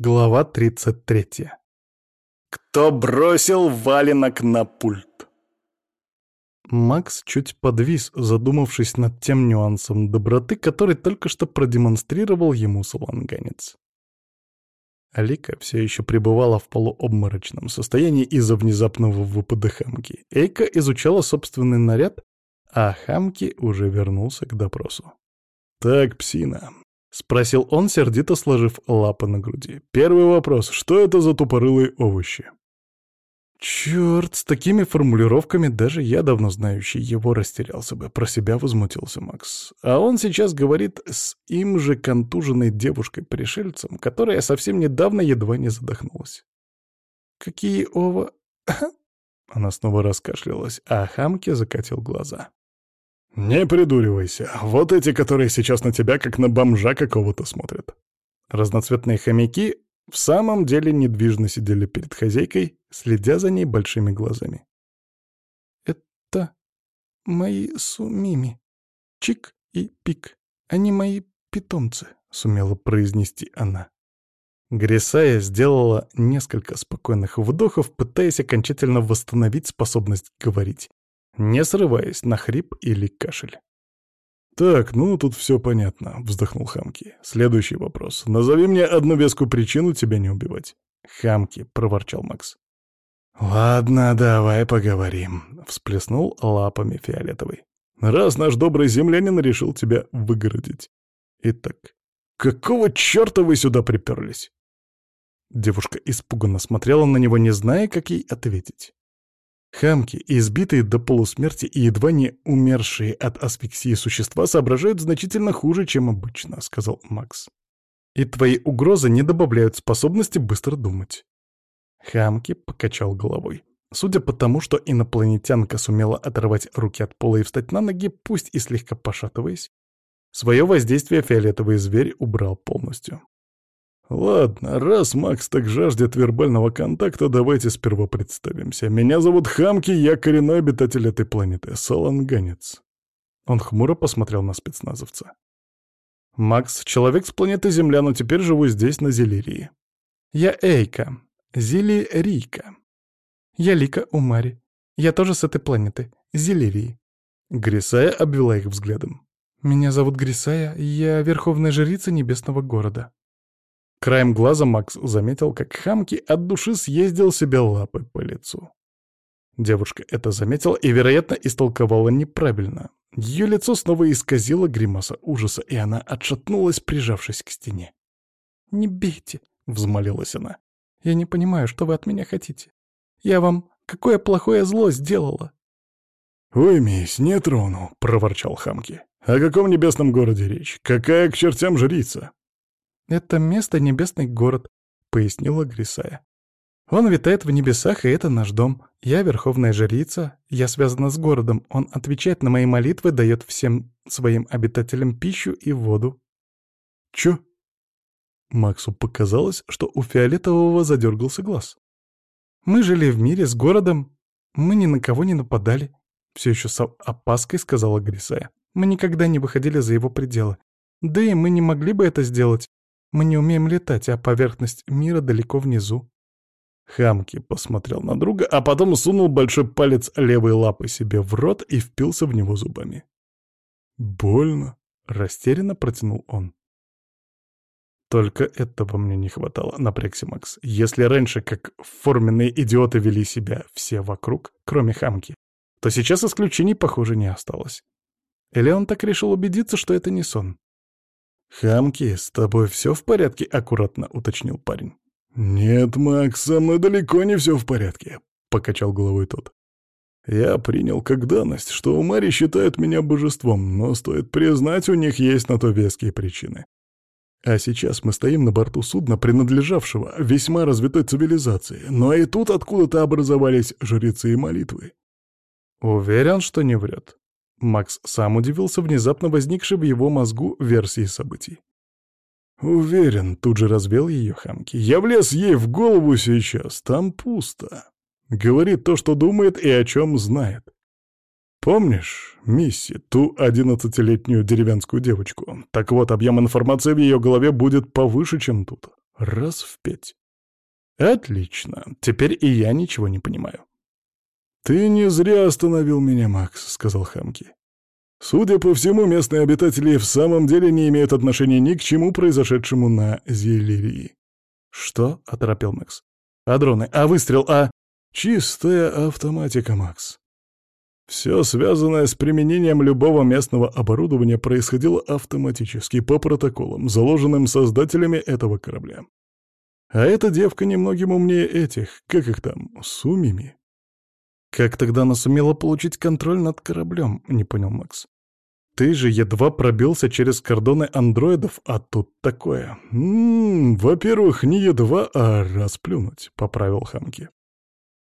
Глава 33. Кто бросил валенок на пульт? Макс чуть подвис, задумавшись над тем нюансом доброты, который только что продемонстрировал ему саланганец. Алика все еще пребывала в полуобморочном состоянии из-за внезапного выпада Хамки. Эйка изучала собственный наряд, а Хамки уже вернулся к допросу. «Так, псина, — спросил он, сердито сложив лапы на груди. «Первый вопрос. Что это за тупорылые овощи?» Черт, с такими формулировками даже я, давно знающий его, растерялся бы. Про себя возмутился Макс. А он сейчас говорит с им же контуженной девушкой-пришельцем, которая совсем недавно едва не задохнулась. «Какие ова...» Она снова раскашлялась, а Хамки закатил глаза. «Не придуривайся. Вот эти, которые сейчас на тебя как на бомжа какого-то смотрят». Разноцветные хомяки в самом деле недвижно сидели перед хозяйкой, следя за ней большими глазами. «Это мои сумими. Чик и Пик. Они мои питомцы», — сумела произнести она. Грисая сделала несколько спокойных вдохов, пытаясь окончательно восстановить способность говорить не срываясь на хрип или кашель. «Так, ну тут все понятно», — вздохнул Хамки. «Следующий вопрос. Назови мне одну вескую причину тебя не убивать». «Хамки», — проворчал Макс. «Ладно, давай поговорим», — всплеснул лапами фиолетовый. «Раз наш добрый землянин решил тебя выгородить. Итак, какого черта вы сюда приперлись?» Девушка испуганно смотрела на него, не зная, как ей ответить. Хамки, избитые до полусмерти и едва не умершие от асфиксии существа, соображают значительно хуже, чем обычно, — сказал Макс. И твои угрозы не добавляют способности быстро думать. Хамки покачал головой. Судя по тому, что инопланетянка сумела оторвать руки от пола и встать на ноги, пусть и слегка пошатываясь, свое воздействие фиолетовый зверь убрал полностью. «Ладно, раз Макс так жаждет вербального контакта, давайте сперва представимся. Меня зовут Хамки, я коренной обитатель этой планеты, саланганец». Он хмуро посмотрел на спецназовца. «Макс — человек с планеты Земля, но теперь живу здесь, на Зелирии. Я Эйка, Зили Рика. Я Лика Умари. Я тоже с этой планеты, Зелирии». Грисая обвела их взглядом. «Меня зовут Грисая, я верховная жрица небесного города». Краем глаза Макс заметил, как Хамки от души съездил себе лапы по лицу. Девушка это заметила и, вероятно, истолковала неправильно. Ее лицо снова исказило гримаса ужаса, и она отшатнулась, прижавшись к стене. «Не бейте», — взмолилась она. «Я не понимаю, что вы от меня хотите. Я вам какое плохое зло сделала?» «Уймись, не трону», — проворчал Хамки. «О каком небесном городе речь? Какая к чертям жрица?» «Это место — небесный город», — пояснила Грисая. «Он витает в небесах, и это наш дом. Я верховная жрица, я связана с городом. Он отвечает на мои молитвы, дает всем своим обитателям пищу и воду». «Чё?» Максу показалось, что у Фиолетового задергался глаз. «Мы жили в мире с городом, мы ни на кого не нападали», — все еще с опаской сказала Грисая. «Мы никогда не выходили за его пределы. Да и мы не могли бы это сделать. Мы не умеем летать, а поверхность мира далеко внизу. Хамки посмотрел на друга, а потом сунул большой палец левой лапы себе в рот и впился в него зубами. «Больно», — растерянно протянул он. «Только этого мне не хватало», — напрягся Макс. «Если раньше, как форменные идиоты, вели себя все вокруг, кроме Хамки, то сейчас исключений, похоже, не осталось. Или он так решил убедиться, что это не сон?» «Хамки, с тобой все в порядке?» — аккуратно уточнил парень. «Нет, Макс, со мной далеко не все в порядке», — покачал головой тот. «Я принял как данность, что у Мари считают меня божеством, но стоит признать, у них есть на то веские причины. А сейчас мы стоим на борту судна, принадлежавшего весьма развитой цивилизации, но и тут откуда-то образовались жрецы и молитвы». «Уверен, что не врет?» Макс сам удивился внезапно возникшей в его мозгу версии событий. «Уверен», — тут же разбил ее хамки. «Я влез ей в голову сейчас, там пусто. Говорит то, что думает и о чем знает. Помнишь, Мисси, ту одиннадцатилетнюю деревенскую девочку? Так вот, объем информации в ее голове будет повыше, чем тут. Раз в пять. Отлично. Теперь и я ничего не понимаю. «Ты не зря остановил меня, Макс», — сказал Хамки. «Судя по всему, местные обитатели в самом деле не имеют отношения ни к чему произошедшему на Зелерии». «Что?» — оторопел Макс. «А дроны? А выстрел? А...» «Чистая автоматика, Макс. Все связанное с применением любого местного оборудования происходило автоматически, по протоколам, заложенным создателями этого корабля. А эта девка немногим умнее этих, как их там, сумими. «Как тогда она сумела получить контроль над кораблем?» — не понял Макс. «Ты же едва пробился через кордоны андроидов, а тут такое». «М -м, «Во-первых, не едва, а расплюнуть», — поправил Хамки.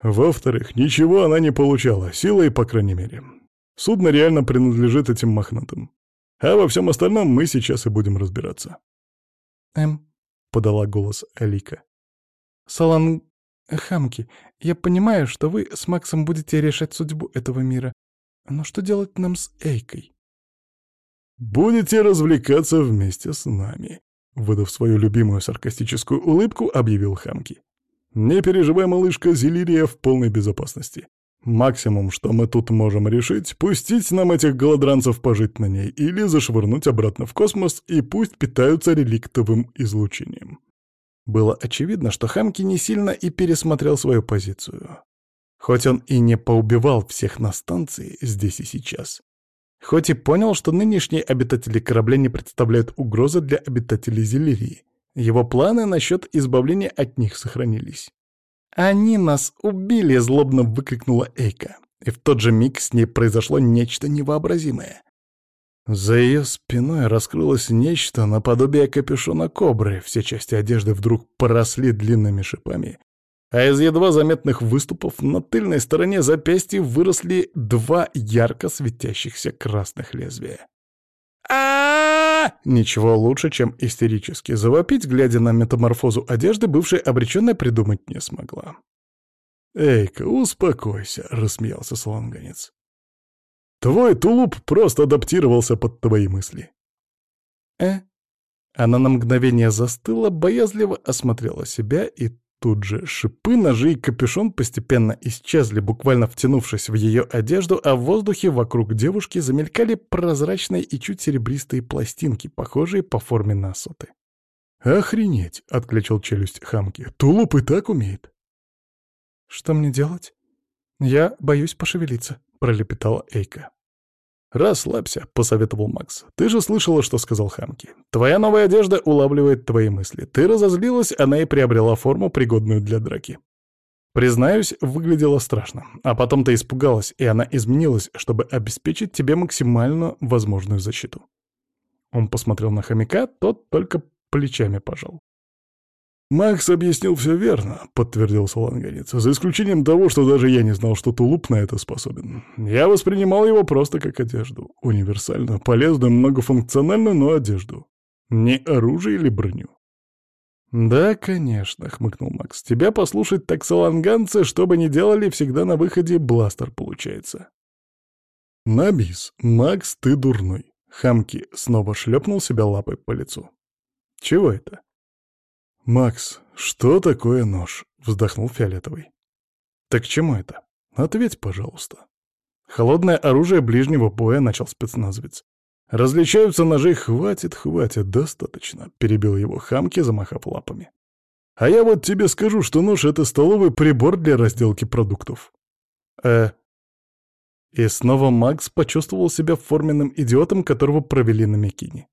Во-вторых, ничего она не получала, силой, по крайней мере. Судно реально принадлежит этим мохнатым. А во всем остальном мы сейчас и будем разбираться. «Эм», — подала голос Алика. «Салан Хамки, я понимаю, что вы с Максом будете решать судьбу этого мира. Но что делать нам с Эйкой?» «Будете развлекаться вместе с нами», — выдав свою любимую саркастическую улыбку, объявил Хамки. Не переживай, малышка, Зелирия в полной безопасности. Максимум, что мы тут можем решить, пустить нам этих голодранцев пожить на ней или зашвырнуть обратно в космос и пусть питаются реликтовым излучением. Было очевидно, что Хамки не сильно и пересмотрел свою позицию. Хоть он и не поубивал всех на станции здесь и сейчас. Хоть и понял, что нынешние обитатели корабля не представляют угрозы для обитателей Зелирии, его планы насчет избавления от них сохранились. «Они нас убили!» — злобно выкрикнула Эйка. И в тот же миг с ней произошло нечто невообразимое. За ее спиной раскрылось нечто наподобие капюшона кобры, все части одежды вдруг поросли длинными шипами, а из едва заметных выступов на тыльной стороне запястья выросли два ярко светящихся красных лезвия а Ничего лучше, чем истерически завопить, глядя на метаморфозу одежды, бывшая обреченная придумать не смогла. «Эйка, успокойся», — рассмеялся слонганец. «Твой тулуп просто адаптировался под твои мысли». «Э?» Она на мгновение застыла, боязливо осмотрела себя и Тут же шипы, ножи и капюшон постепенно исчезли, буквально втянувшись в ее одежду, а в воздухе вокруг девушки замелькали прозрачные и чуть серебристые пластинки, похожие по форме на соты. «Охренеть!» — отключил челюсть хамки. «Тулуп и так умеет!» «Что мне делать?» «Я боюсь пошевелиться», — пролепетала Эйка. «Расслабься», — посоветовал Макс. «Ты же слышала, что сказал Хамки. Твоя новая одежда улавливает твои мысли. Ты разозлилась, она и приобрела форму, пригодную для драки. Признаюсь, выглядело страшно. А потом ты испугалась, и она изменилась, чтобы обеспечить тебе максимально возможную защиту». Он посмотрел на хомяка, тот только плечами пожал. «Макс объяснил все верно», — подтвердил Саланганец, «за исключением того, что даже я не знал, что тулуп на это способен. Я воспринимал его просто как одежду. Универсальную, полезную, многофункциональную, но одежду. Не оружие или броню». «Да, конечно», — хмыкнул Макс. «Тебя послушать так саланганцы, что бы ни делали, всегда на выходе бластер получается». «Набис, Макс, ты дурной». Хамки снова шлепнул себя лапой по лицу. «Чего это?» «Макс, что такое нож?» — вздохнул Фиолетовый. «Так чему это? Ответь, пожалуйста». «Холодное оружие ближнего боя», — начал спецназовец. «Различаются ножи, хватит, хватит, достаточно», — перебил его хамки, замахав лапами. «А я вот тебе скажу, что нож — это столовый прибор для разделки продуктов». «Э...» И снова Макс почувствовал себя форменным идиотом, которого провели на Микине.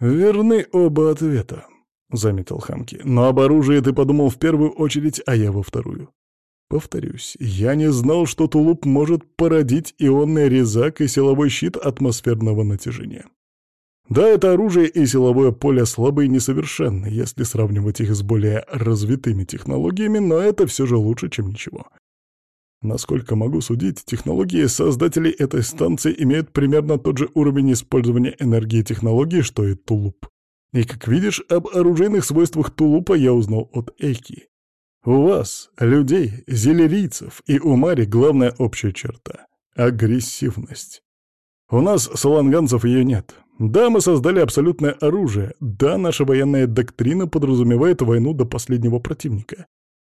«Верны оба ответа», — заметил Хамки. «Но об оружии ты подумал в первую очередь, а я во вторую. Повторюсь, я не знал, что тулуп может породить ионный резак и силовой щит атмосферного натяжения. Да, это оружие и силовое поле слабые и несовершенны, если сравнивать их с более развитыми технологиями, но это все же лучше, чем ничего. Насколько могу судить, технологии создателей этой станции имеют примерно тот же уровень использования энергии технологий, что и тулуп. И, как видишь, об оружейных свойствах тулупа я узнал от Эйки. У вас, людей, зелерийцев и у Мари главная общая черта — агрессивность. У нас, саланганцев, ее нет. Да, мы создали абсолютное оружие, да, наша военная доктрина подразумевает войну до последнего противника.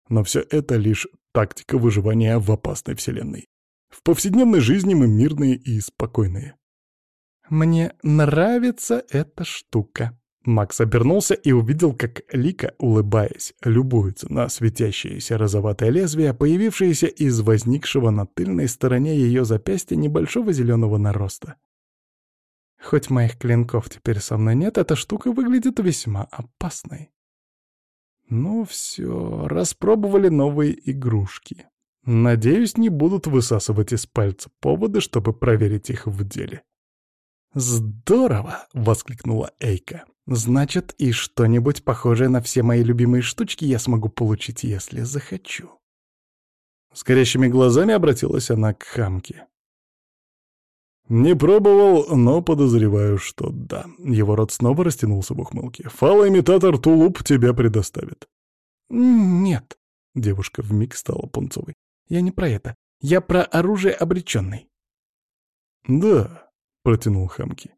Но все это лишь тактика выживания в опасной вселенной. В повседневной жизни мы мирные и спокойные. «Мне нравится эта штука». Макс обернулся и увидел, как Лика, улыбаясь, любуется на светящееся розоватое лезвие, появившееся из возникшего на тыльной стороне ее запястья небольшого зеленого нароста. Хоть моих клинков теперь со мной нет, эта штука выглядит весьма опасной. Ну все, распробовали новые игрушки. Надеюсь, не будут высасывать из пальца поводы, чтобы проверить их в деле. «Здорово!» — воскликнула Эйка. «Значит, и что-нибудь похожее на все мои любимые штучки я смогу получить, если захочу». С горящими глазами обратилась она к хамке. «Не пробовал, но подозреваю, что да». Его рот снова растянулся в ухмылке. «Фалоимитатор Тулуп тебя предоставит». «Нет», — девушка вмиг стала пунцовой. «Я не про это. Я про оружие обреченный». «Да», — протянул Хамки.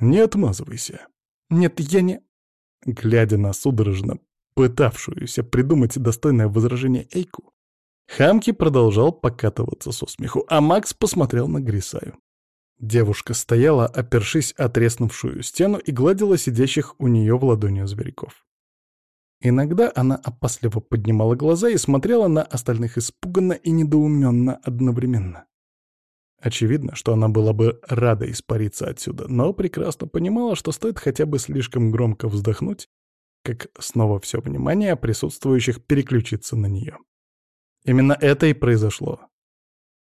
«Не отмазывайся». «Нет, я не...» Глядя на судорожно пытавшуюся придумать достойное возражение Эйку, Хамки продолжал покатываться со смеху, а Макс посмотрел на Грисаю. Девушка стояла, опершись о треснувшую стену и гладила сидящих у нее в ладони зверьков. Иногда она опасливо поднимала глаза и смотрела на остальных испуганно и недоуменно одновременно. Очевидно, что она была бы рада испариться отсюда, но прекрасно понимала, что стоит хотя бы слишком громко вздохнуть, как снова все внимание присутствующих переключиться на нее. Именно это и произошло.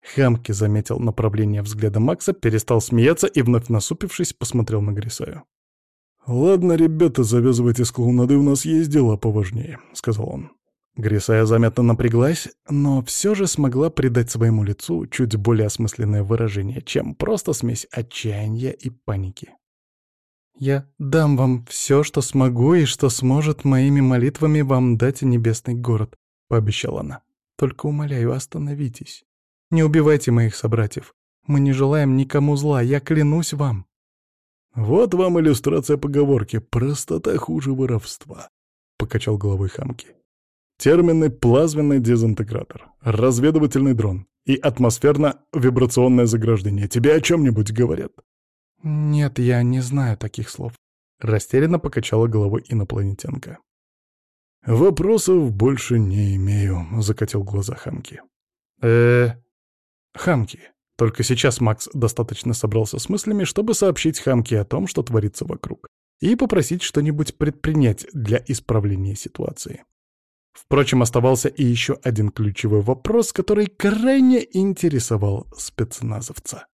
Хамки заметил направление взгляда Макса, перестал смеяться и, вновь насупившись, посмотрел на Грисаю. «Ладно, ребята, завязывайте с клоунады, у нас есть дела поважнее», — сказал он. Грисая заметно напряглась, но все же смогла придать своему лицу чуть более осмысленное выражение, чем просто смесь отчаяния и паники. «Я дам вам все, что смогу и что сможет моими молитвами вам дать небесный город», — пообещала она. «Только умоляю, остановитесь. Не убивайте моих собратьев. Мы не желаем никому зла, я клянусь вам». «Вот вам иллюстрация поговорки «простота хуже воровства», — покачал головой Хамки. Термины «плазменный дезинтегратор», «разведывательный дрон» и «атмосферно-вибрационное заграждение» тебе о чем-нибудь говорят? «Нет, я не знаю таких слов», — растерянно покачала головой инопланетянка. «Вопросов больше не имею», — закатил глаза Хамки. э Хамки. Только сейчас Макс достаточно собрался с мыслями, чтобы сообщить Хамки о том, что творится вокруг, и попросить что-нибудь предпринять для исправления ситуации. Впрочем, оставался и еще один ключевой вопрос, который крайне интересовал спецназовца.